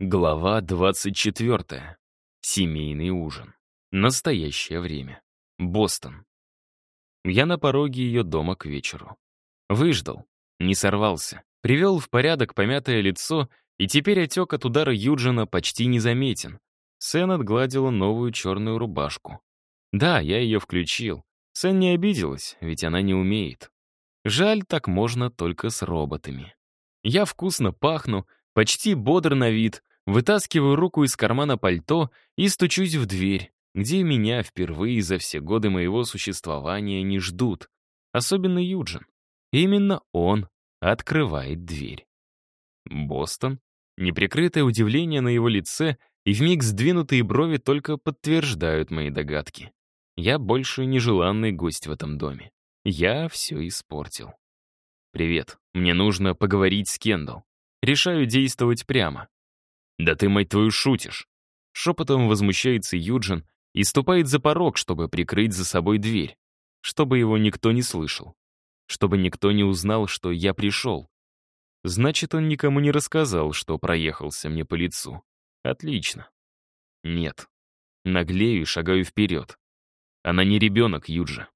Глава 24. Семейный ужин. Настоящее время. Бостон. Я на пороге ее дома к вечеру. Выждал, не сорвался, привел в порядок помятое лицо, и теперь отек от удара Юджина почти незаметен. Сэн отгладила новую черную рубашку. Да, я ее включил. Сэн не обиделась, ведь она не умеет. Жаль, так можно только с роботами. Я вкусно пахну, почти бодр на вид — Вытаскиваю руку из кармана пальто и стучусь в дверь, где меня впервые за все годы моего существования не ждут. Особенно Юджин. Именно он открывает дверь. Бостон. Неприкрытое удивление на его лице и вмиг сдвинутые брови только подтверждают мои догадки. Я больше нежеланный гость в этом доме. Я все испортил. «Привет. Мне нужно поговорить с Кендалл. Решаю действовать прямо. «Да ты, мать твою, шутишь!» Шепотом возмущается Юджин и ступает за порог, чтобы прикрыть за собой дверь, чтобы его никто не слышал, чтобы никто не узнал, что я пришел. Значит, он никому не рассказал, что проехался мне по лицу. Отлично. Нет. Наглею и шагаю вперед. Она не ребенок, Юджа.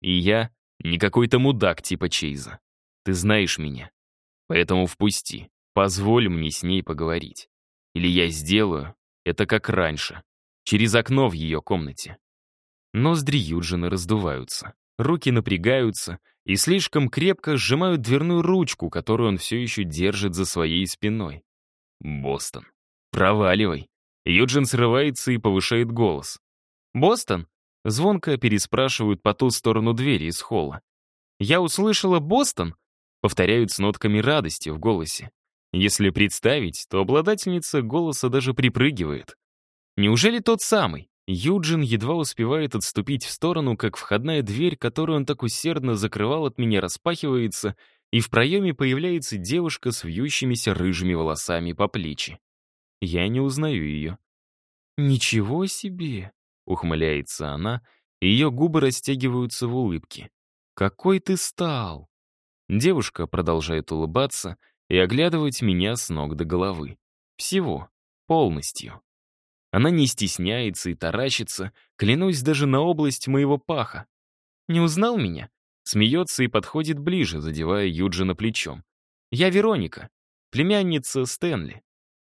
И я не какой-то мудак типа Чейза. Ты знаешь меня. Поэтому впусти. Позволь мне с ней поговорить. Или я сделаю это как раньше, через окно в ее комнате. Ноздри Юджина раздуваются, руки напрягаются и слишком крепко сжимают дверную ручку, которую он все еще держит за своей спиной. «Бостон, проваливай!» Юджин срывается и повышает голос. «Бостон?» — звонко переспрашивают по ту сторону двери из холла. «Я услышала Бостон?» — повторяют с нотками радости в голосе. Если представить, то обладательница голоса даже припрыгивает. Неужели тот самый? Юджин едва успевает отступить в сторону, как входная дверь, которую он так усердно закрывал от меня, распахивается, и в проеме появляется девушка с вьющимися рыжими волосами по плечи. Я не узнаю ее. «Ничего себе!» — ухмыляется она, и ее губы растягиваются в улыбке. «Какой ты стал!» Девушка продолжает улыбаться — и оглядывать меня с ног до головы. Всего. Полностью. Она не стесняется и таращится, клянусь даже на область моего паха. «Не узнал меня?» Смеется и подходит ближе, задевая Юджина плечом. «Я Вероника, племянница Стэнли.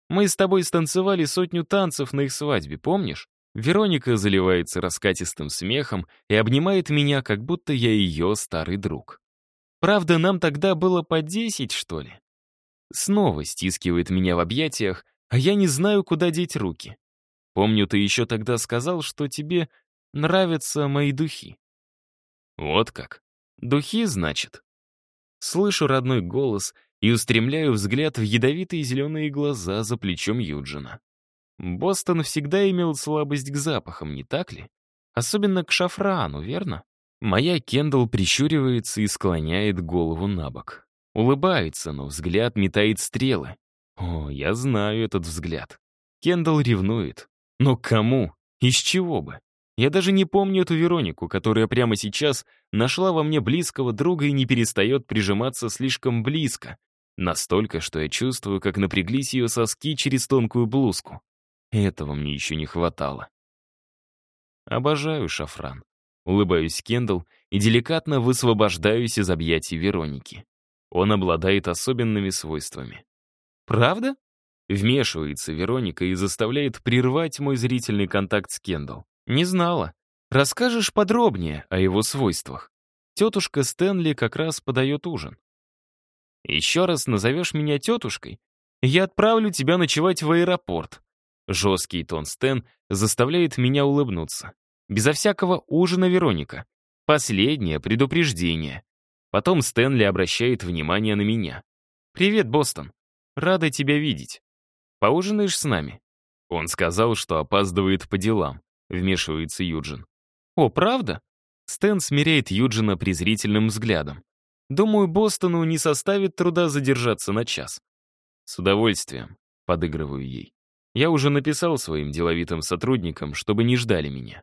Мы с тобой станцевали сотню танцев на их свадьбе, помнишь?» Вероника заливается раскатистым смехом и обнимает меня, как будто я ее старый друг. «Правда, нам тогда было по десять, что ли?» Снова стискивает меня в объятиях, а я не знаю, куда деть руки. Помню, ты еще тогда сказал, что тебе нравятся мои духи. Вот как. Духи, значит. Слышу родной голос и устремляю взгляд в ядовитые зеленые глаза за плечом Юджина. Бостон всегда имел слабость к запахам, не так ли? Особенно к шафрану, верно? Моя Кендалл прищуривается и склоняет голову на бок. Улыбается, но взгляд метает стрелы. О, я знаю этот взгляд. Кендалл ревнует. Но кому? Из чего бы? Я даже не помню эту Веронику, которая прямо сейчас нашла во мне близкого друга и не перестает прижиматься слишком близко. Настолько, что я чувствую, как напряглись ее соски через тонкую блузку. Этого мне еще не хватало. Обожаю шафран. Улыбаюсь Кендалл и деликатно высвобождаюсь из объятий Вероники. Он обладает особенными свойствами. Правда? Вмешивается Вероника и заставляет прервать мой зрительный контакт с Кендалл. Не знала. Расскажешь подробнее о его свойствах. Тетушка Стэнли как раз подает ужин. Еще раз назовешь меня тетушкой, я отправлю тебя ночевать в аэропорт. Жесткий тон Стэн заставляет меня улыбнуться. Безо всякого ужина, Вероника. Последнее предупреждение. Потом Стэнли обращает внимание на меня. «Привет, Бостон. Рада тебя видеть. Поужинаешь с нами?» Он сказал, что опаздывает по делам, вмешивается Юджин. «О, правда?» Стэн смиряет Юджина презрительным взглядом. «Думаю, Бостону не составит труда задержаться на час». «С удовольствием», — подыгрываю ей. «Я уже написал своим деловитым сотрудникам, чтобы не ждали меня».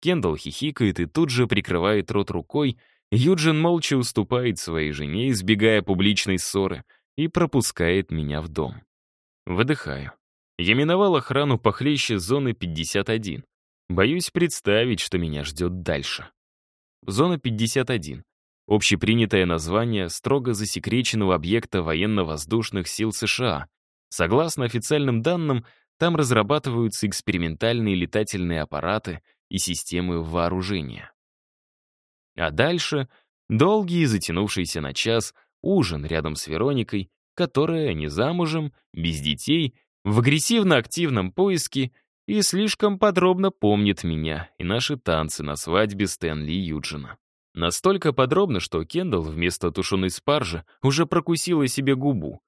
Кендалл хихикает и тут же прикрывает рот рукой, Юджин молча уступает своей жене, избегая публичной ссоры, и пропускает меня в дом. Выдыхаю. Я миновал охрану похлеще зоны 51. Боюсь представить, что меня ждет дальше. Зона 51. Общепринятое название строго засекреченного объекта военно-воздушных сил США. Согласно официальным данным, там разрабатываются экспериментальные летательные аппараты и системы вооружения. А дальше — долгий затянувшийся на час ужин рядом с Вероникой, которая не замужем, без детей, в агрессивно-активном поиске и слишком подробно помнит меня и наши танцы на свадьбе Стэнли Юджина. Настолько подробно, что Кендалл вместо тушеной спаржи уже прокусила себе губу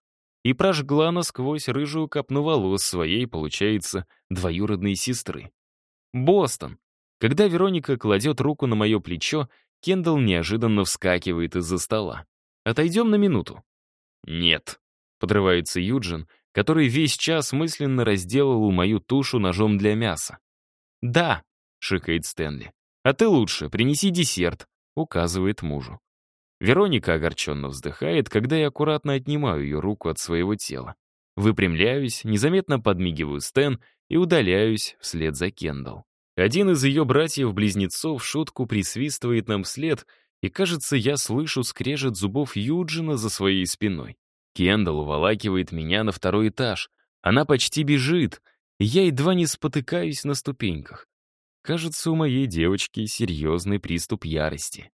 и прожгла насквозь рыжую копну волос своей, получается, двоюродной сестры. Бостон. Когда Вероника кладет руку на мое плечо Кендалл неожиданно вскакивает из-за стола. «Отойдем на минуту». «Нет», — подрывается Юджин, который весь час мысленно разделывал мою тушу ножом для мяса. «Да», — шикает Стэнли. «А ты лучше, принеси десерт», — указывает мужу. Вероника огорченно вздыхает, когда я аккуратно отнимаю ее руку от своего тела. Выпрямляюсь, незаметно подмигиваю Стэн и удаляюсь вслед за Кендалл. Один из ее братьев-близнецов шутку присвистывает нам вслед, и, кажется, я слышу скрежет зубов Юджина за своей спиной. Кендалл уволакивает меня на второй этаж. Она почти бежит. И я едва не спотыкаюсь на ступеньках. Кажется, у моей девочки серьезный приступ ярости.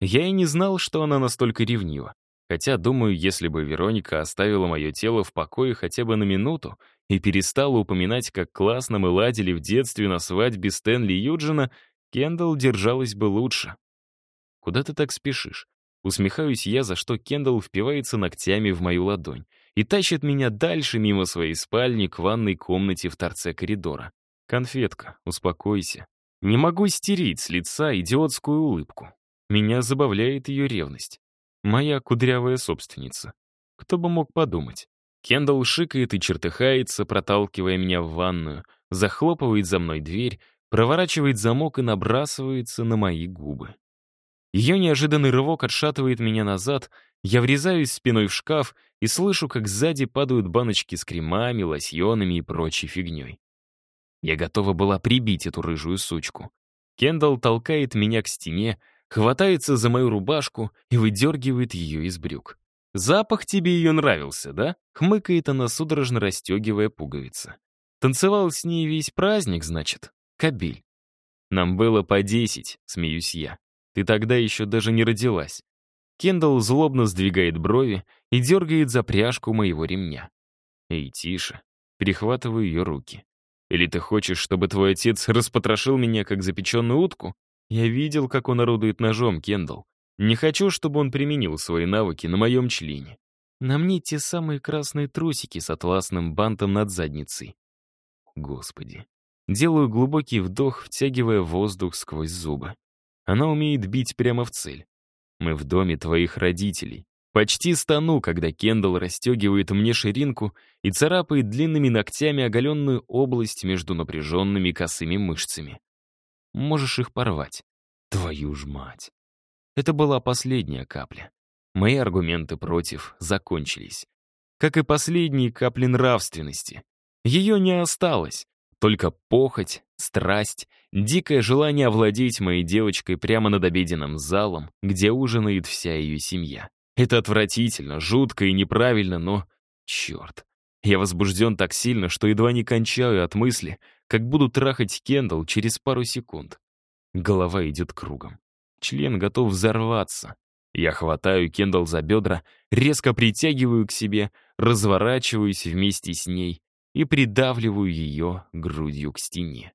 Я и не знал, что она настолько ревнива. Хотя, думаю, если бы Вероника оставила мое тело в покое хотя бы на минуту и перестала упоминать, как классно мы ладили в детстве на свадьбе Стэнли Юджина, Кендалл держалась бы лучше. «Куда ты так спешишь?» Усмехаюсь я, за что Кендалл впивается ногтями в мою ладонь и тащит меня дальше мимо своей спальни к ванной комнате в торце коридора. «Конфетка, успокойся. Не могу стереть с лица идиотскую улыбку. Меня забавляет ее ревность. Моя кудрявая собственница. Кто бы мог подумать. Кендалл шикает и чертыхается, проталкивая меня в ванную, захлопывает за мной дверь, проворачивает замок и набрасывается на мои губы. Ее неожиданный рывок отшатывает меня назад, я врезаюсь спиной в шкаф и слышу, как сзади падают баночки с кремами, лосьонами и прочей фигней. Я готова была прибить эту рыжую сучку. Кендалл толкает меня к стене, хватается за мою рубашку и выдергивает ее из брюк. «Запах тебе ее нравился, да?» — хмыкает она, судорожно расстегивая пуговицы. «Танцевал с ней весь праздник, значит? Кабель». «Нам было по десять», — смеюсь я. «Ты тогда еще даже не родилась». Кендалл злобно сдвигает брови и дергает за пряжку моего ремня. «Эй, тише». Перехватываю ее руки. «Или ты хочешь, чтобы твой отец распотрошил меня, как запеченную утку? Я видел, как он орудует ножом, Кендалл. Не хочу, чтобы он применил свои навыки на моем члене. На мне те самые красные трусики с атласным бантом над задницей. Господи. Делаю глубокий вдох, втягивая воздух сквозь зубы. Она умеет бить прямо в цель. Мы в доме твоих родителей. Почти стану, когда Кендалл расстегивает мне ширинку и царапает длинными ногтями оголенную область между напряженными косыми мышцами можешь их порвать. Твою ж мать. Это была последняя капля. Мои аргументы против закончились. Как и последние капли нравственности. Ее не осталось. Только похоть, страсть, дикое желание овладеть моей девочкой прямо над обеденным залом, где ужинает вся ее семья. Это отвратительно, жутко и неправильно, но... Черт. Я возбужден так сильно, что едва не кончаю от мысли, как буду трахать Кендалл через пару секунд. Голова идет кругом. Член готов взорваться. Я хватаю Кендалл за бедра, резко притягиваю к себе, разворачиваюсь вместе с ней и придавливаю ее грудью к стене.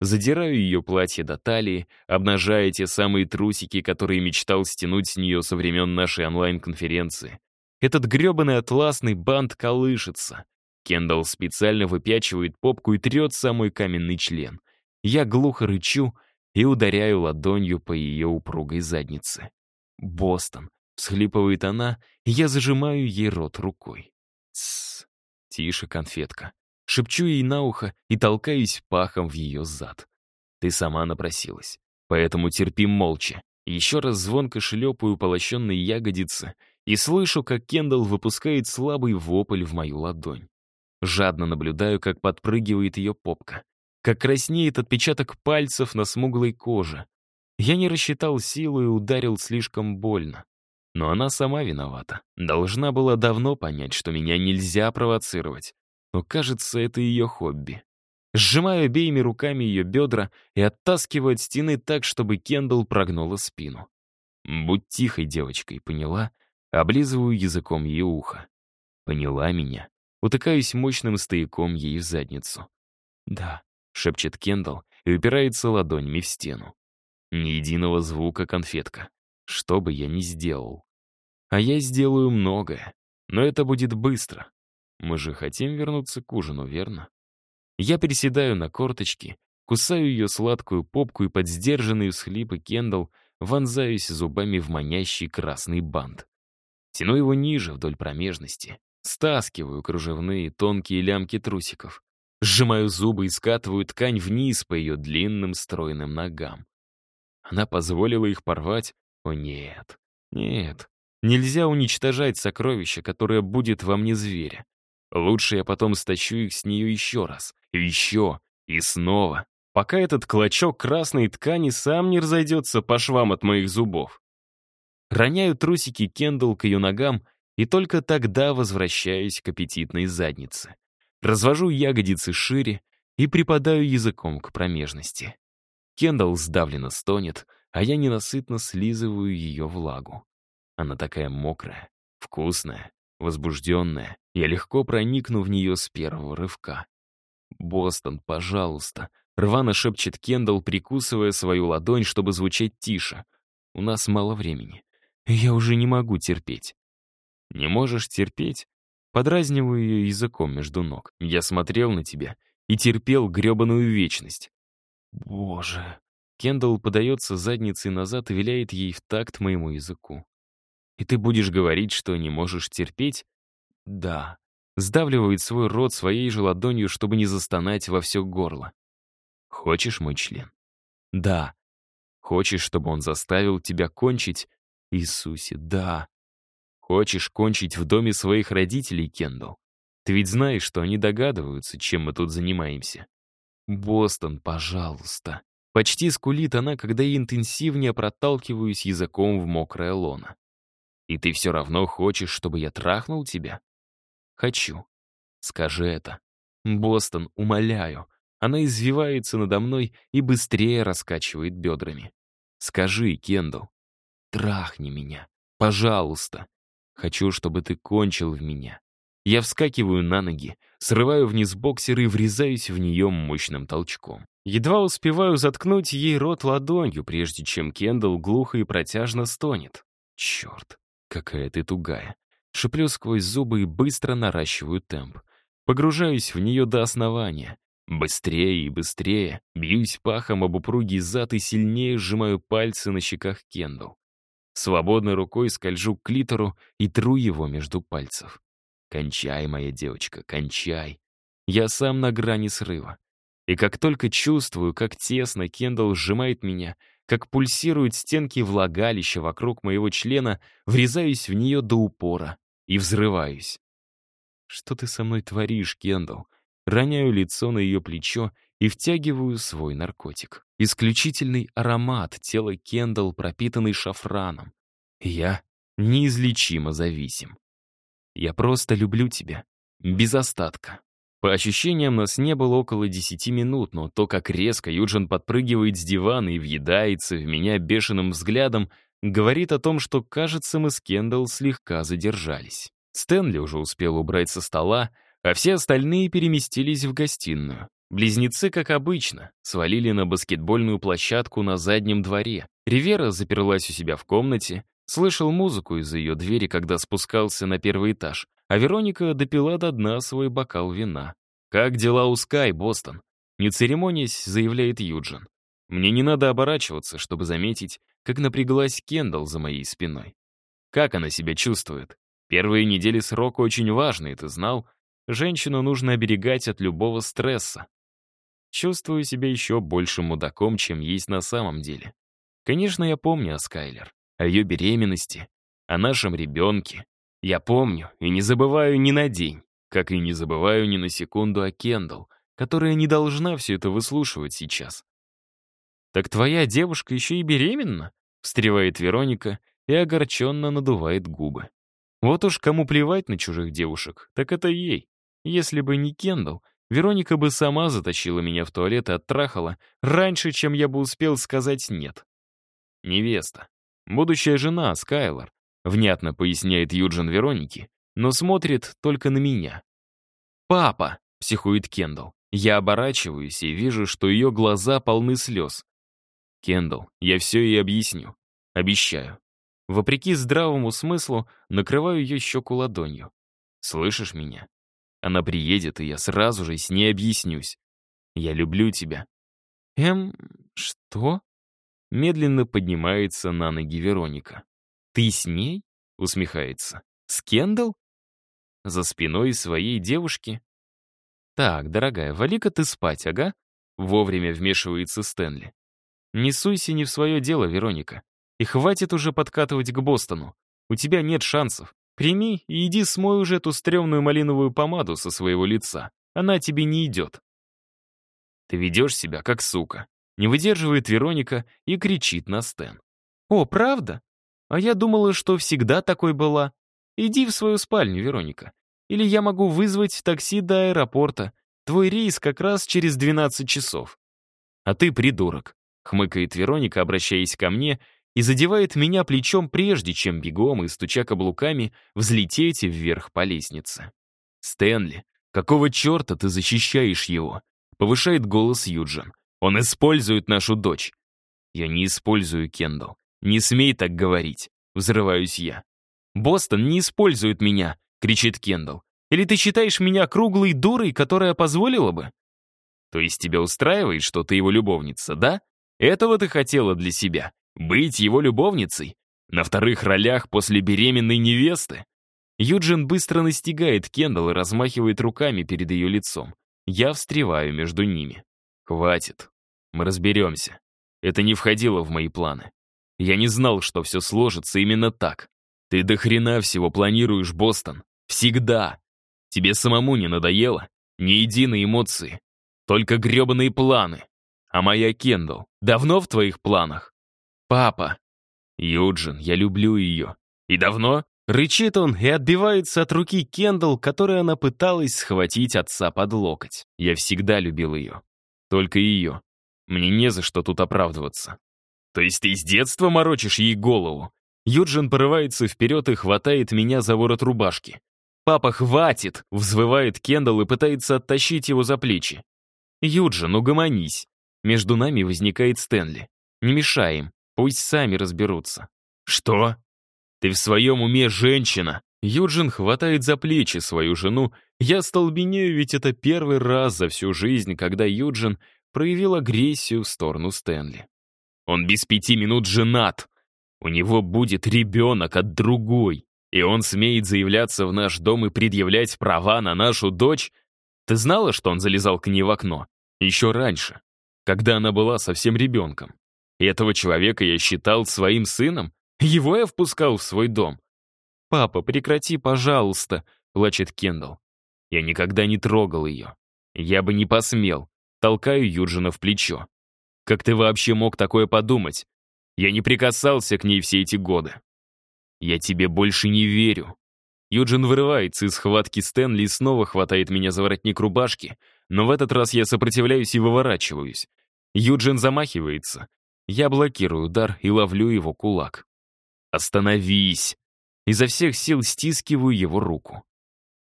Задираю ее платье до талии, обнажая те самые трусики, которые мечтал стянуть с нее со времен нашей онлайн-конференции. Этот грёбаный атласный бант колышется. Кендалл специально выпячивает попку и трет самый каменный член. Я глухо рычу и ударяю ладонью по ее упругой заднице. «Бостон», — всхлипывает она, я зажимаю ей рот рукой. «Тссс, тише, конфетка». Шепчу ей на ухо и толкаюсь пахом в ее зад. «Ты сама напросилась, поэтому терпим молча». Еще раз звонко шлепаю полощенные ягодицы и слышу, как Кендалл выпускает слабый вопль в мою ладонь. Жадно наблюдаю, как подпрыгивает ее попка. Как краснеет отпечаток пальцев на смуглой коже. Я не рассчитал силу и ударил слишком больно. Но она сама виновата. Должна была давно понять, что меня нельзя провоцировать. Но кажется, это ее хобби. Сжимаю обеими руками ее бедра и оттаскиваю от стены так, чтобы Кендалл прогнула спину. «Будь тихой девочкой», — поняла, облизываю языком ее ухо. «Поняла меня?» утыкаясь мощным стояком ей в задницу. «Да», — шепчет Кендалл и упирается ладонями в стену. Ни единого звука конфетка. Что бы я ни сделал. А я сделаю многое, но это будет быстро. Мы же хотим вернуться к ужину, верно? Я переседаю на корточки, кусаю ее сладкую попку и под сдержанные всхлипы Кендалл вонзаюсь зубами в манящий красный бант. Тяну его ниже вдоль промежности, Стаскиваю кружевные тонкие лямки трусиков. Сжимаю зубы и скатываю ткань вниз по ее длинным стройным ногам. Она позволила их порвать? О нет, нет. Нельзя уничтожать сокровище, которое будет во мне зверя. Лучше я потом стащу их с нее еще раз, еще и снова, пока этот клочок красной ткани сам не разойдется по швам от моих зубов. Роняю трусики Кендалл к ее ногам и только тогда возвращаюсь к аппетитной заднице. Развожу ягодицы шире и припадаю языком к промежности. Кендалл сдавленно стонет, а я ненасытно слизываю ее влагу. Она такая мокрая, вкусная, возбужденная. Я легко проникну в нее с первого рывка. «Бостон, пожалуйста!» — рвано шепчет Кендалл, прикусывая свою ладонь, чтобы звучать тише. «У нас мало времени. Я уже не могу терпеть. Не можешь терпеть?» Подразниваю ее языком между ног. Я смотрел на тебя и терпел гребаную вечность. «Боже!» Кендалл подается задницей назад и виляет ей в такт моему языку. «И ты будешь говорить, что не можешь терпеть?» «Да». Сдавливает свой рот своей же ладонью, чтобы не застонать во все горло. «Хочешь мой член?» «Да». «Хочешь, чтобы он заставил тебя кончить?» «Иисусе, да». Хочешь кончить в доме своих родителей, Кендалл? Ты ведь знаешь, что они догадываются, чем мы тут занимаемся. Бостон, пожалуйста. Почти скулит она, когда я интенсивнее проталкиваюсь языком в мокрое лоно. И ты все равно хочешь, чтобы я трахнул тебя? Хочу. Скажи это. Бостон, умоляю. Она извивается надо мной и быстрее раскачивает бедрами. Скажи, Кендалл, трахни меня. Пожалуйста. Хочу, чтобы ты кончил в меня. Я вскакиваю на ноги, срываю вниз боксер и врезаюсь в нее мощным толчком. Едва успеваю заткнуть ей рот ладонью, прежде чем Кендалл глухо и протяжно стонет. «Черт, какая ты тугая!» Шиплю сквозь зубы и быстро наращиваю темп. Погружаюсь в нее до основания. Быстрее и быстрее. Бьюсь пахом об упругий зад и сильнее сжимаю пальцы на щеках Кендалл. Свободной рукой скольжу к литеру и тру его между пальцев. «Кончай, моя девочка, кончай!» Я сам на грани срыва. И как только чувствую, как тесно Кендалл сжимает меня, как пульсируют стенки влагалища вокруг моего члена, врезаюсь в нее до упора и взрываюсь. «Что ты со мной творишь, Кендалл?» Роняю лицо на ее плечо и втягиваю свой наркотик. Исключительный аромат тела Кендалл, пропитанный шафраном. Я неизлечимо зависим. Я просто люблю тебя. Без остатка. По ощущениям, нас не было около десяти минут, но то, как резко Юджин подпрыгивает с дивана и въедается в меня бешеным взглядом, говорит о том, что, кажется, мы с Кендалл слегка задержались. Стэнли уже успел убрать со стола, а все остальные переместились в гостиную. Близнецы, как обычно, свалили на баскетбольную площадку на заднем дворе. Ривера заперлась у себя в комнате, слышал музыку из ее двери, когда спускался на первый этаж, а Вероника допила до дна свой бокал вина. «Как дела у Скай, Бостон?» Не церемонясь, заявляет Юджин. «Мне не надо оборачиваться, чтобы заметить, как напряглась Кендалл за моей спиной. Как она себя чувствует? Первые недели срока очень важны, ты знал? Женщину нужно оберегать от любого стресса, Чувствую себя еще большим мудаком, чем есть на самом деле. Конечно, я помню о Скайлер, о ее беременности, о нашем ребенке. Я помню и не забываю ни на день, как и не забываю ни на секунду о Кендалл, которая не должна все это выслушивать сейчас. «Так твоя девушка еще и беременна?» — встревает Вероника и огорченно надувает губы. «Вот уж кому плевать на чужих девушек, так это ей. Если бы не Кендалл, Вероника бы сама затащила меня в туалет и оттрахала раньше, чем я бы успел сказать «нет». «Невеста. Будущая жена, Скайлор», — внятно поясняет Юджин Веронике, но смотрит только на меня. «Папа!» — психует Кендалл. Я оборачиваюсь и вижу, что ее глаза полны слез. «Кендалл, я все ей объясню. Обещаю». Вопреки здравому смыслу, накрываю ее щеку ладонью. «Слышишь меня? Она приедет, и я сразу же с ней объяснюсь. Я люблю тебя». «Эм, что?» Медленно поднимается на ноги Вероника. «Ты с ней?» — усмехается. «С Кендалл?» За спиной своей девушки. «Так, дорогая, вали-ка ты спать, ага?» Вовремя вмешивается Стэнли. «Не суйся не в свое дело, Вероника. И хватит уже подкатывать к Бостону. У тебя нет шансов. Прими и иди смой уже эту стрёмную малиновую помаду со своего лица. Она тебе не идет. Ты ведешь себя как сука. Не выдерживает Вероника и кричит на Стэн. О, правда? А я думала, что всегда такой была. Иди в свою спальню, Вероника. Или я могу вызвать такси до аэропорта. Твой рейс как раз через 12 часов. А ты придурок, хмыкает Вероника, обращаясь ко мне и задевает меня плечом прежде, чем бегом и стуча каблуками взлететь вверх по лестнице. «Стэнли, какого черта ты защищаешь его?» — повышает голос Юджин. «Он использует нашу дочь». «Я не использую Кендалл. Не смей так говорить», — взрываюсь я. «Бостон не использует меня», — кричит Кендалл. «Или ты считаешь меня круглой дурой, которая позволила бы?» «То есть тебя устраивает, что ты его любовница, да? Этого ты хотела для себя?» быть его любовницей, на вторых ролях после беременной невесты. Юджин быстро настигает Кендалл и размахивает руками перед ее лицом. Я встреваю между ними. Хватит. Мы разберемся. Это не входило в мои планы. Я не знал, что все сложится именно так. Ты до хрена всего планируешь, Бостон. Всегда. Тебе самому не надоело? Ни единой эмоции. Только гребаные планы. А моя Кендалл давно в твоих планах? Папа. Юджин, я люблю ее. И давно? Рычит он и отбивается от руки Кендалл, которой она пыталась схватить отца под локоть. Я всегда любил ее. Только ее. Мне не за что тут оправдываться. То есть ты с детства морочишь ей голову? Юджин порывается вперед и хватает меня за ворот рубашки. «Папа, хватит!» — взвывает Кендалл и пытается оттащить его за плечи. «Юджин, угомонись!» Между нами возникает Стэнли. «Не мешаем. Пусть сами разберутся. Что? Ты в своем уме женщина. Юджин хватает за плечи свою жену. Я столбенею, ведь это первый раз за всю жизнь, когда Юджин проявил агрессию в сторону Стэнли. Он без пяти минут женат. У него будет ребенок от другой. И он смеет заявляться в наш дом и предъявлять права на нашу дочь. Ты знала, что он залезал к ней в окно? Еще раньше, когда она была совсем ребенком. Этого человека я считал своим сыном. Его я впускал в свой дом. «Папа, прекрати, пожалуйста», — плачет Кендалл. Я никогда не трогал ее. Я бы не посмел. Толкаю Юджина в плечо. Как ты вообще мог такое подумать? Я не прикасался к ней все эти годы. Я тебе больше не верю. Юджин вырывается из схватки Стэнли и снова хватает меня за воротник рубашки, но в этот раз я сопротивляюсь и выворачиваюсь. Юджин замахивается, я блокирую удар и ловлю его кулак. «Остановись!» Изо всех сил стискиваю его руку.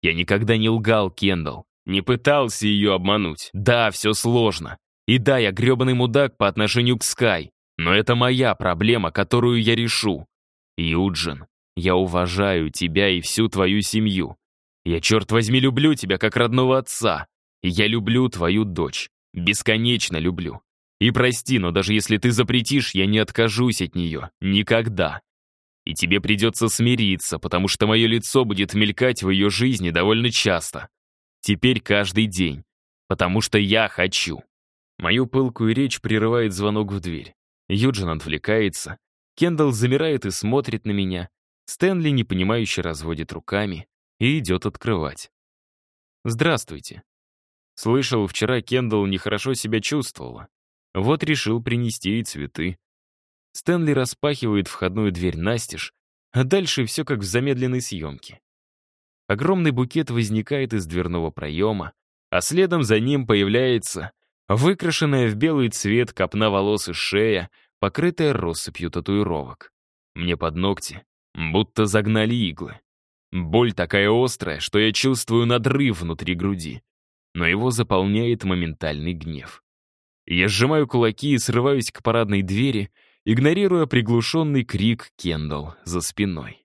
Я никогда не лгал, Кендалл. Не пытался ее обмануть. Да, все сложно. И да, я гребаный мудак по отношению к Скай. Но это моя проблема, которую я решу. Юджин, я уважаю тебя и всю твою семью. Я, черт возьми, люблю тебя как родного отца. Я люблю твою дочь. Бесконечно люблю. И прости, но даже если ты запретишь, я не откажусь от нее. Никогда. И тебе придется смириться, потому что мое лицо будет мелькать в ее жизни довольно часто. Теперь каждый день. Потому что я хочу. Мою пылкую речь прерывает звонок в дверь. Юджин отвлекается. Кендалл замирает и смотрит на меня. Стэнли непонимающе разводит руками и идет открывать. «Здравствуйте». Слышал, вчера Кендалл нехорошо себя чувствовала. Вот решил принести и цветы. Стэнли распахивает входную дверь настежь, а дальше все как в замедленной съемке. Огромный букет возникает из дверного проема, а следом за ним появляется выкрашенная в белый цвет копна волос и шея, покрытая россыпью татуировок. Мне под ногти будто загнали иглы. Боль такая острая, что я чувствую надрыв внутри груди, но его заполняет моментальный гнев. Я сжимаю кулаки и срываюсь к парадной двери, игнорируя приглушенный крик Кендалл за спиной.